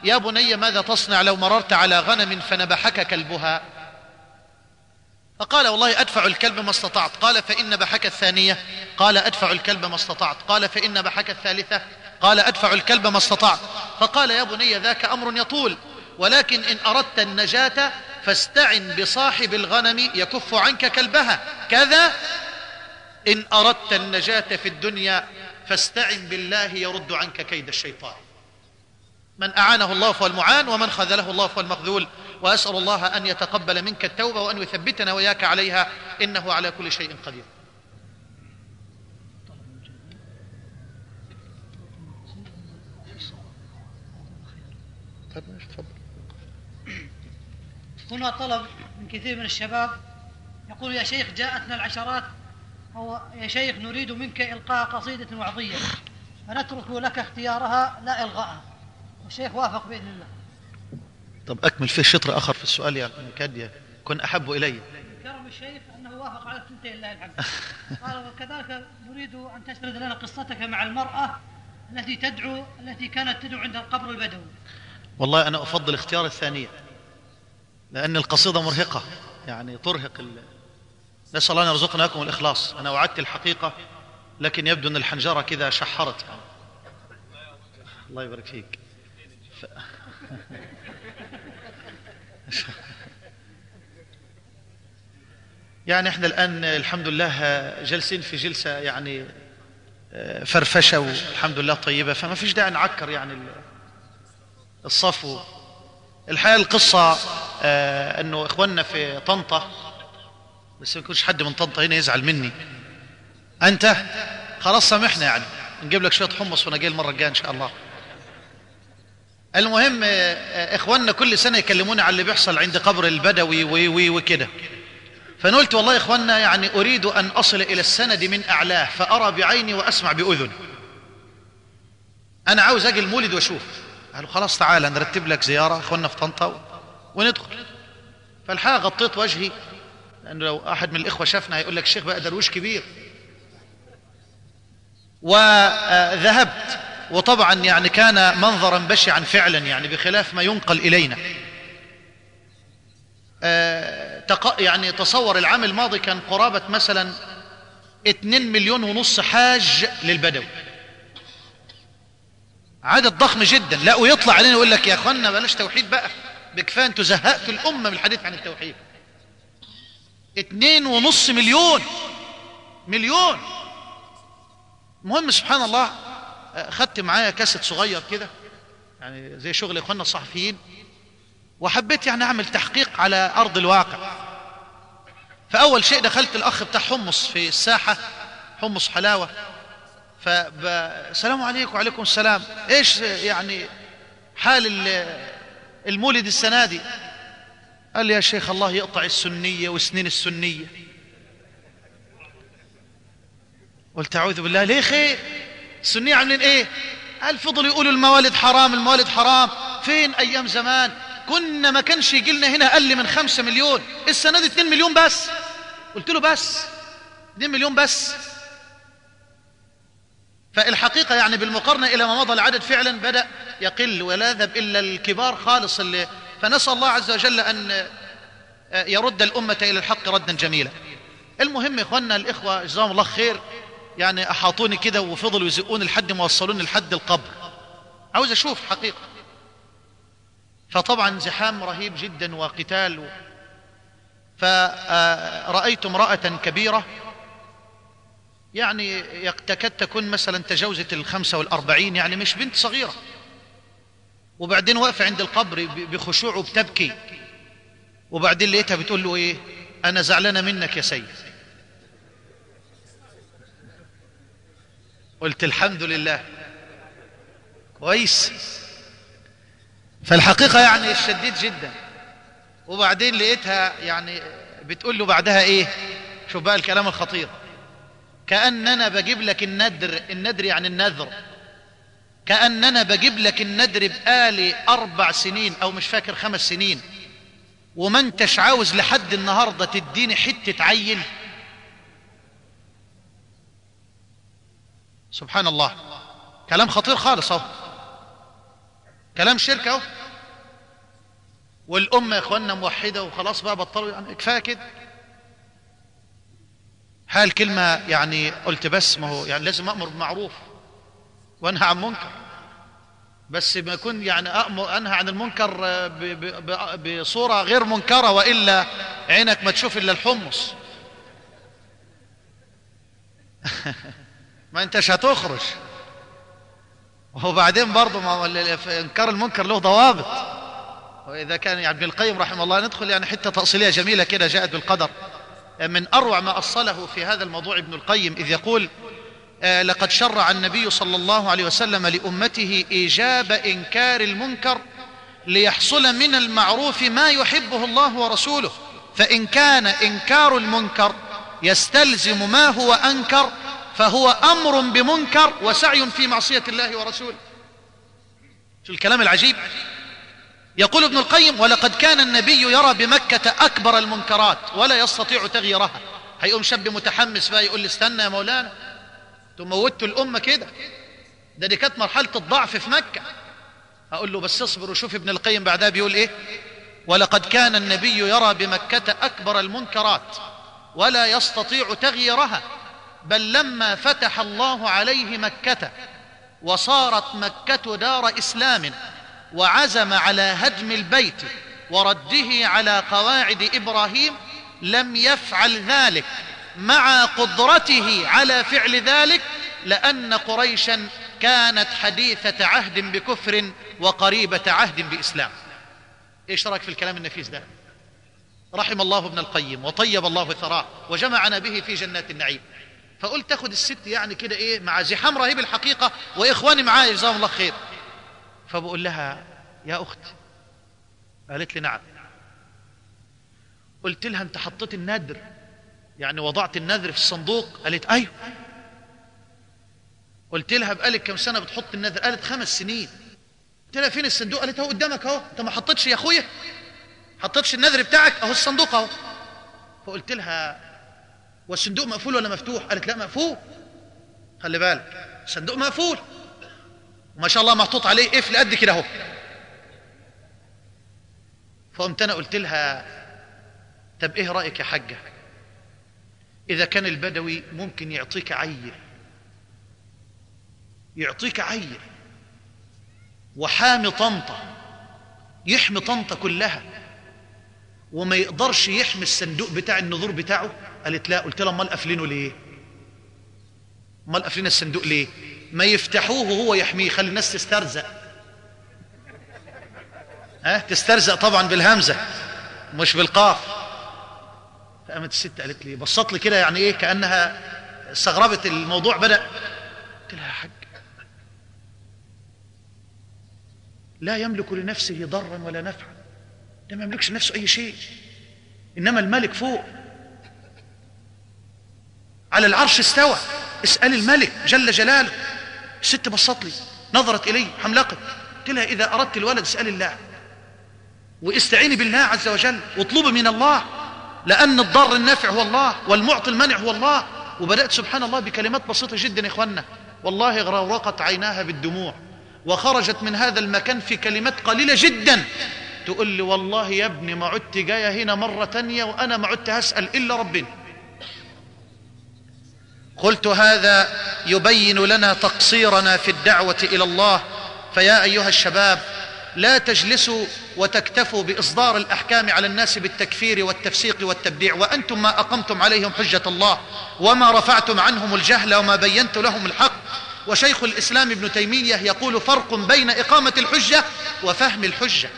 يا بني ماذا تصنع لو مررت على غنم فنبحك كلبها؟ فقال والله أدفع الكلب ما استطعت. قال فإن بحك الثانية. قال أدفع الكلب ما استطعت. قال فإن بحك الثالثة. قال أدفع الكلب ما استطعت. فقال يا بني ذاك أمر يطول. ولكن إن أردت النجاة فاستعن بصاحب الغنم يكف عنك كلبها. كذا. إن أردت النجاة في الدنيا فاستعن بالله يرد عنك كيد الشيطان. من أعانه الله فهو المعان ومن خذله الله فهو المخذول. وأسأل الله أن يتقبل منك التوبة وأن يثبتنا وياك عليها. إنه على كل شيء قدير. هنا طلب من كثير من الشباب يقول يا شيخ جاءتنا العشرات أو يا شيخ نريد منك إلقاء قصيدة وعظية فنترك لك اختيارها لا إلغاءها. والشيخ وافق بإذن الله. طب أكمل فيه شطر آخر في السؤال يا كاد كن أحب إلي. كرم الشيخ أنه وافق على الثنتين لله الحمد قال وكذلك نريد أن تسرد لنا قصتك مع المرأة التي تدعو التي كانت تدعو عند القبر البدوي. والله أنا أفضل اختيار الثانية. لأن القصيدة مرهقة. يعني ترهق ال... نسأل الله أن يرزقنا لكم الإخلاص. أنا وعدت الحقيقة لكن يبدو أن الحنجرة كذا شحرت. الله يبارك فيك. ف... يعني إحنا الآن الحمد لله جالسين في جلسة يعني فرفشة والحمد لله طيبة. فما فيش داعي نعكر يعني الصفو الحقيقة القصة آه إنه إخواننا في طنطا بس ما يكونش حد من طنطا هنا يزعل مني. أنت؟ خلاص سامحنا يعني. نجيب لك شوية حمص وأنا جاي المرة الجاية إن شاء الله. المهم آه إخواننا كل سنة يكلموني على اللي بيحصل عند قبر البدوي وي وي وكده. فأنا قلت والله يا إخواننا يعني أريد أن أصل إلى السند من أعلاه فأرى بعيني وأسمع بأذن. أنا عاوز أجي المولد وأشوف. قالوا خلاص تعالى نرتب لك زيارة أخواننا في طنطا وندخل. فالحقيقة غطيت وجهي لأنه لو أحد من الإخوة شافنا هيقول لك الشيخ بقى درويش كبير. وذهبت وطبعا يعني كان منظرا بشعا فعلا يعني بخلاف ما ينقل إلينا. يعني تصور العام الماضي كان قرابة مثلا 2 مليون ونص حاج للبدوي. عدد ضخم جدا. لا ويطلع علينا يقول لك يا اخوانا بلاش توحيد بقى. بكفايه أنتوا زهقتوا الأمة من الحديث عن التوحيد. اتنين ونص مليون. مليون. المهم سبحان الله خدت معايا كاسيت صغير كده يعني زي شغل إخواننا الصحفيين وحبيت يعني أعمل تحقيق على أرض الواقع. فأول شيء دخلت الأخ بتاع حمص في الساحة حمص حلاوة. فالسلام عليكم وعليكم السلام. إيش يعني حال ال- المولد السنة دي؟ قال لي يا شيخ الله يقطع السنية وسنين السنية. قلت أعوذ بالله. ليه خير السنية عاملين إيه؟ قال فضلوا يقولوا الموالد حرام الموالد حرام. فين؟ أيام زمان. كنا ما كانش يجي لنا هنا أقل من خمسة مليون. السنة دي 2 مليون بس. قلت له بس. 2 مليون بس. فالحقيقة يعني بالمقارنة إلى ما مضى العدد فعلا بدأ يقل ولا يذهب إلا الكبار خالص اللي فنسأل الله عز وجل أن يرد الأمة إلى الحق ردا جميلا. المهم إخواننا الإخوة جزاهم الله خير. يعني أحاطوني كده وفضلوا يزقوني لحد ما وصلوني لحد القبر. عاوز أشوف حقيقة. فطبعا زحام رهيب جدا وقتال. فرأيت امرأة كبيرة يعني تكاد تكون مثلا تجاوزت الخمسة والأربعين يعني مش بنت صغيرة. وبعدين واقفة عند القبر بخشوع وبتبكي. وبعدين لقيتها بتقول له إيه؟ أنا زعلانة منك يا سيد. قلت الحمد لله. كويس. فالحقيقة يعني الشديد جدا. وبعدين لقيتها يعني بتقول له بعدها إيه؟ شوف بقى الكلام الخطير؟ كأننا بجيب لك الندر الندر يعني النذر. كأننا بجيب لك الندر بقالي أربع سنين أو مش فاكر خمس سنين. وما انتش عاوز لحد النهاردة تديني حتة عيل سبحان الله. كلام خطير خالص أهو. كلام شرك أهو. والأمة يا إخواننا موحدة وخلاص بقى بطلوا يعني كفاية كده. هل كلمة يعني قلت بس ما هو يعني لازم أمر بمعروف وأنهى عن منكر. بس ما يكون يعني أأمر أنهى عن المنكر بصورة غير منكرة وإلا عينك ما تشوف إلا الحمص. ما أنتش هتخرج. وبعدين برضه ما إنكار المنكر له ضوابط. وإذا كان يعني ابن القيم رحمه الله ندخل يعني حتة تأصيلية جميلة كده جاءت بالقدر. من أروع ما أصله في هذا الموضوع ابن القيم إذ يقول آه، لقد شرع النبي صلى الله عليه وسلم لأمته إيجاب إنكار المنكر ليحصل من المعروف ما يحبه الله ورسوله. فإن كان إنكار المنكر يستلزم ما هو أنكر فهو أمر بمنكر وسعي في معصية الله ورسوله. شو الكلام العجيب؟ يقول ابن القيم ولقد كان النبي يرى بمكة أكبر المنكرات ولا يستطيع تغييرها. هيقوم شاب متحمس بقى يقول لي استنى يا مولانا تموتوا الأمة كده ده دي كانت مرحلة الضعف في مكة. أقول له بس اصبر وشوف ابن القيم بعدها بيقول إيه. ولقد كان النبي يرى بمكة أكبر المنكرات ولا يستطيع تغييرها بل لما فتح الله عليه مكة وصارت مكة دار إسلام وعزم على هدم البيت ورده على قواعد إبراهيم لم يفعل ذلك مع قدرته على فعل ذلك لأن قريشا كانت حديثة عهد بكفر وقريبة عهد بإسلام. إيش رأيك في الكلام النفيس ده؟ رحم الله ابن القيم وطيب الله ثراه وجمعنا به في جنات النعيم. فقلت تاخد الست يعني كده إيه مع زحام رهيب الحقيقة وإخواني معايا جزاهم الله خير. فبقول لها يا اخت قالت لي نعم. قلت لها أنت حطيت النذر يعني وضعت النذر في الصندوق. قالت أيوه. قلت لها بقالك كم سنة بتحط النذر قالت خمس سنين. قلت لها فين الصندوق؟ قالت أهو قدامك أهو. أنت ما حطيتش يا أخويا؟ حطيتش النذر بتاعك؟ أهو الصندوق أهو. فقلت لها والصندوق مقفول ولا مفتوح؟ قالت لا مقفول. خلي بالك الصندوق مقفول. وما شاء الله محطوط عليه قفل قد كده أهو. فقمت أنا قلت لها طب إيه رأيك يا حاجة؟ إذا كان البدوي ممكن يعطيك عيل يعطيك عيل وحامي طنطا. يحمي طنطا كلها. وما يقدرش يحمي الصندوق بتاع النذور بتاعه. قالت لا قلت لها أمال قافلينه ليه؟ أمال قافلين الصندوق ليه؟ ما يفتحوه وهو يحميه خلي الناس تسترزق. ها؟ تسترزق طبعا بالهمزة مش بالقاف. فقامت الست قالت لي بصت لي كده يعني إيه كأنها استغربت الموضوع بدأ قلت لها يا حاج. لا يملك لنفسه ضرا ولا نفعا. ده ما يملكش لنفسه أي شيء. إنما الملك فوق. على العرش استوى. اسأل الملك جل جلاله. الست بصت لي نظرت إلي حملقت قلت لها إذا أردت الولد اسأل الله. واستعيني بالله عز وجل واطلبي من الله. لأن الضار النافع هو الله والمعطي المنع هو الله. وبدأت سبحان الله بكلمات بسيطة جدا يا إخوانا والله غرورقت عيناها بالدموع وخرجت من هذا المكان في كلمات قليلة جدا. تقول لي والله يا ابني ما عدت جاية هنا مرة تانية وأنا ما عدت هسأل إلا ربنا. قلت هذا يبين لنا تقصيرنا في الدعوة إلى الله. فيا أيها الشباب لا تجلسوا وتكتفوا بإصدار الأحكام على الناس بالتكفير والتفسيق والتبديع وأنتم ما أقمتم عليهم حجة الله وما رفعتم عنهم الجهل وما بينت لهم الحق. وشيخ الإسلام ابن تيمية يقول فرق بين إقامة الحجة وفهم الحجة.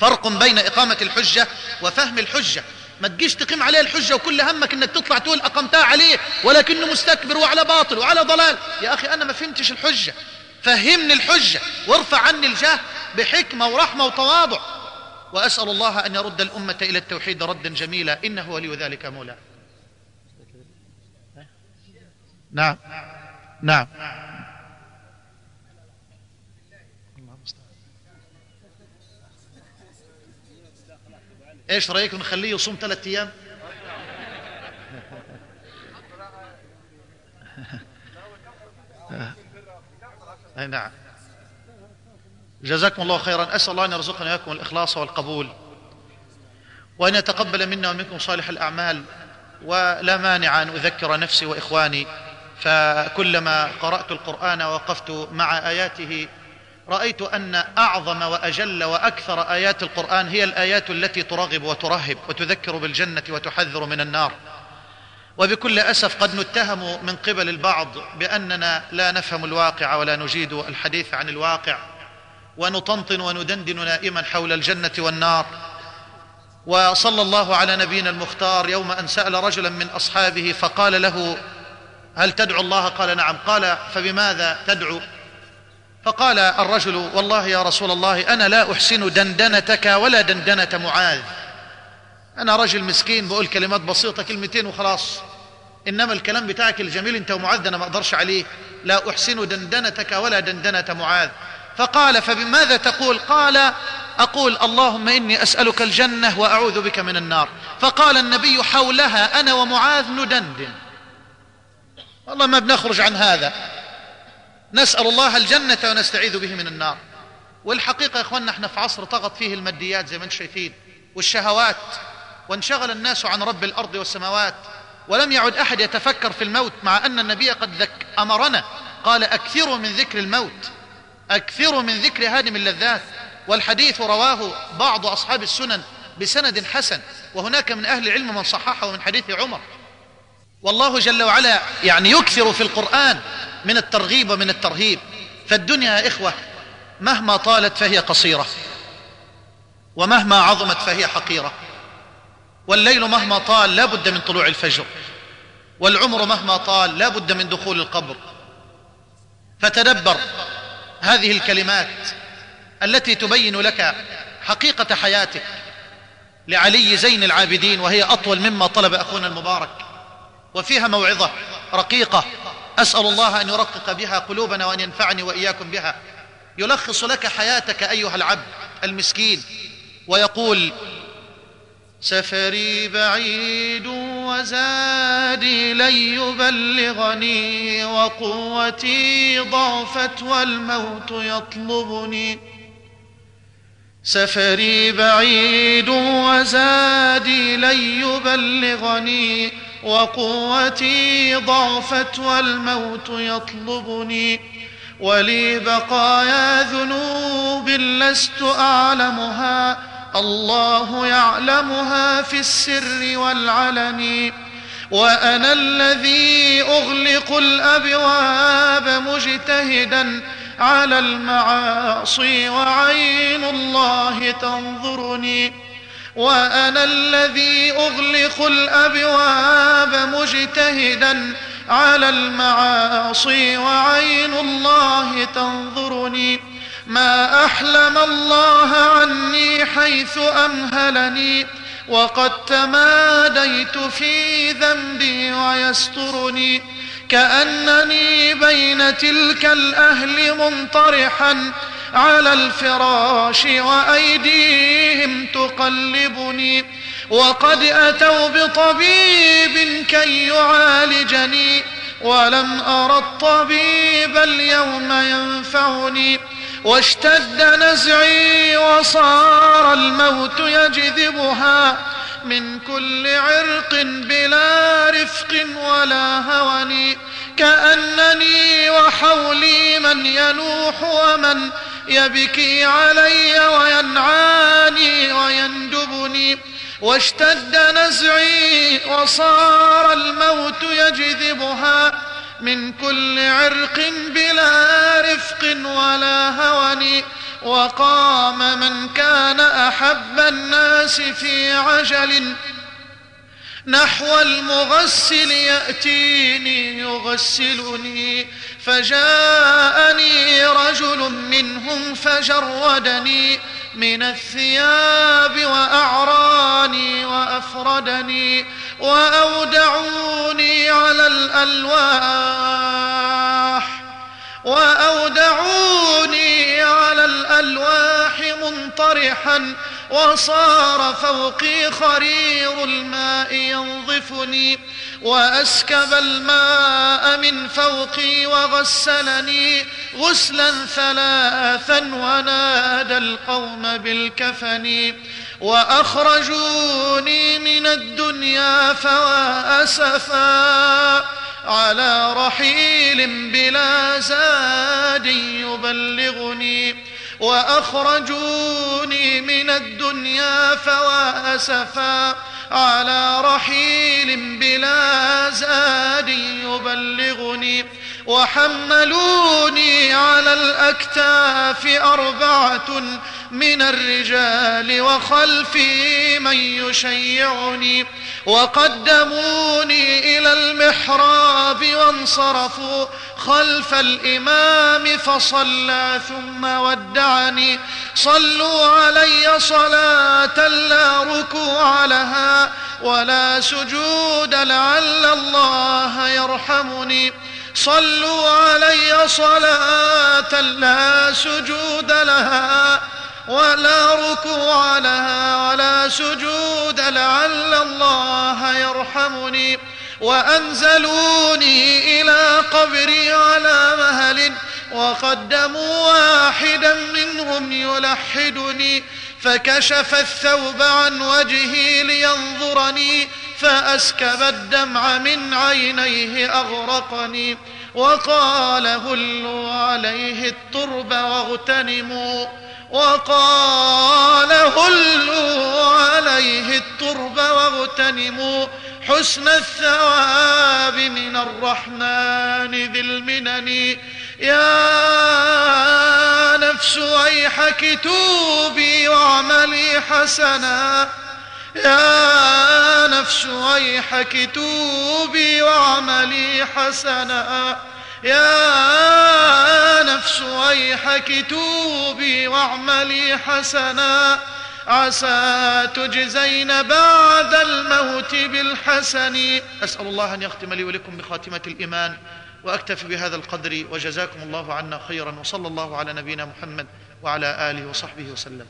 فرق بين إقامة الحجة وفهم الحجة. ما تجيش تقيم عليه الحجة وكل همك إنك تطلع تقول أقمتها عليه ولكنه مستكبر وعلى باطل وعلى ضلال. يا أخي أنا ما فهمتش الحجة. فهمني الحجة. وارفع عني الجهل بحكمة ورحمة وتواضع. وأسأل الله أن يرد الأمة إلى التوحيد ردا جميلا. إنه ولي ذلك مولاه نعم. نعم. إيش رايكم نخليه يصوم ثلاثة أيام؟ أي نعم. جزاكم الله خيرا. أسأل الله أن يرزقنا اياكم الإخلاص والقبول. وأن يتقبل منا ومنكم صالح الأعمال. ولا مانع أن أذكر نفسي وإخواني. فكلما قرأت القرآن وقفت مع آياته رأيت أن أعظم وأجل وأكثر آيات القرآن هي الآيات التي ترغب وترهب وتذكر بالجنة وتحذر من النار. وبكل أسف قد نتهم من قبل البعض بأننا لا نفهم الواقع ولا نجيد الحديث عن الواقع. ونطنطن وندندن نائما حول الجنة والنار. وصلى الله على نبينا المختار يوم أن سأل رجلا من أصحابه فقال له هل تدعو الله؟ قال نعم. قال فبماذا تدعو؟ فقال الرجل والله يا رسول الله أنا لا أحسن دندنتك ولا دندنة معاذ. أنا رجل مسكين بقول كلمات بسيطة كلمتين وخلاص. إنما الكلام بتاعك الجميل أنت ومعاذ أنا ما أقدرش عليه لا أحسن دندنتك ولا دندنة معاذ. فقال فبماذا تقول؟ قال أقول اللهم إني أسألك الجنة وأعوذ بك من النار. فقال النبي حولها أنا ومعاذ ندندن. والله ما بنخرج عن هذا. نسأل الله الجنة ونستعيذ به من النار. والحقيقة يا اخواننا إحنا في عصر طغت فيه الماديات زي ما أنتم شايفين والشهوات وانشغل الناس عن رب الأرض والسماوات ولم يعد أحد يتفكر في الموت مع أن النبي قد ذك أمرنا قال أكثروا من ذكر الموت أكثروا من ذكر هادم اللذات والحديث رواه بعض أصحاب السنن بسند حسن وهناك من أهل العلم من صححه من حديث عمر. والله جل وعلا يعني يكثر في القرآن من الترغيب ومن الترهيب. فالدنيا يا إخوة مهما طالت فهي قصيرة ومهما عظمت فهي حقيرة. والليل مهما طال لا بد من طلوع الفجر والعمر مهما طال لا بد من دخول القبر. فتدبر هذه الكلمات التي تبين لك حقيقة حياتك لعلي زين العابدين وهي أطول مما طلب أخونا المبارك. وفيها موعظة رقيقة. أسأل الله أن يرقق بها قلوبنا وأن ينفعني وإياكم بها. يلخص لك حياتك أيها العبد المسكين ويقول سفري بعيد وزادي لن يبلغني وقوتي ضعفت والموت يطلبني. سفري بعيد وزادي لن يبلغني وقوتي ضعفت والموت يطلبني ولي بقايا ذنوب لست أعلمها. الله يعلمها في السر والعلن. وأنا الذي أغلق الأبواب مجتهدا على المعاصي وعين الله تنظرني. وأنا الذي أغلق الأبواب مجتهدا على المعاصي وعين الله تنظرني. ما أحلم الله عني حيث أمهلني وقد تماديت في ذنبي ويسترني. كأنني بين تلك الأهل منطرحا على الفراش وأيديهم تقلبني وقد أتوا بطبيب كي يعالجني ولم أر الطبيب اليوم ينفعني واشتد نزعي وصار الموت يجذبها من كل عرق بلا رفق ولا هون كأنني وحولي من ينوح ومن يبكي علي وينعاني ويندبني واشتد نزعي وصار الموت يجذبها. من كل عرق بلا رفق ولا هون وقام من كان أحب الناس في عجل. نحو المغسل يأتيني يغسلني فجاءني رجل منهم فجردني من الثياب وأعراني وأفردني وأودعوني على الألواح. وأودعوني على الألواح منطرحا وصار فوقي خرير الماء ينظفني وأسكب الماء من فوقي وغسلني غسلا ثلاثا ونادى القوم بالكفن. وأخرجوني من الدنيا فوأسفا. على رحيل بلا زاد يبلغني وأخرجوني من الدنيا فوأسفا على رحيل بلا زاد يبلغني وحملوني على الأكتاف أربعة من الرجال وخلفي من يشيعني وقدموني إلى المحراب وانصرفوا خلف الإمام فصلى ثم ودعني. صلوا علي صلاة لا ركوع لها ولا سجود لعل الله يرحمني. صلوا علي صلاة لا سجود لها ولا ركوع لها ولا سجود لعل الله يرحمني وأنزلوني إلى قبري على مهل وقدموا واحدا منهم يلحدني فكشف الثوب عن وجهي لينظرني فأسكب الدمع من عينيه أغرقني وقال هلوا عليه الترب واغتنموا وقال هلوا عليه الترب واغتنموا حسن الثواب من الرحمن ذي المنن. يا نفس ويحك توبي واعملي حسنا. يا نفس ويحك توبي واعملي حسنا. يا نفس ويحك توبي واعملي حسنا. عسى تجزين بعد الموت بالحسن. أسأل الله أن يختم لي ولكم بخاتمة الإيمان وأكتفي بهذا القدر وجزاكم الله عنا خيرا وصلى الله على نبينا محمد وعلى آله وصحبه وسلم.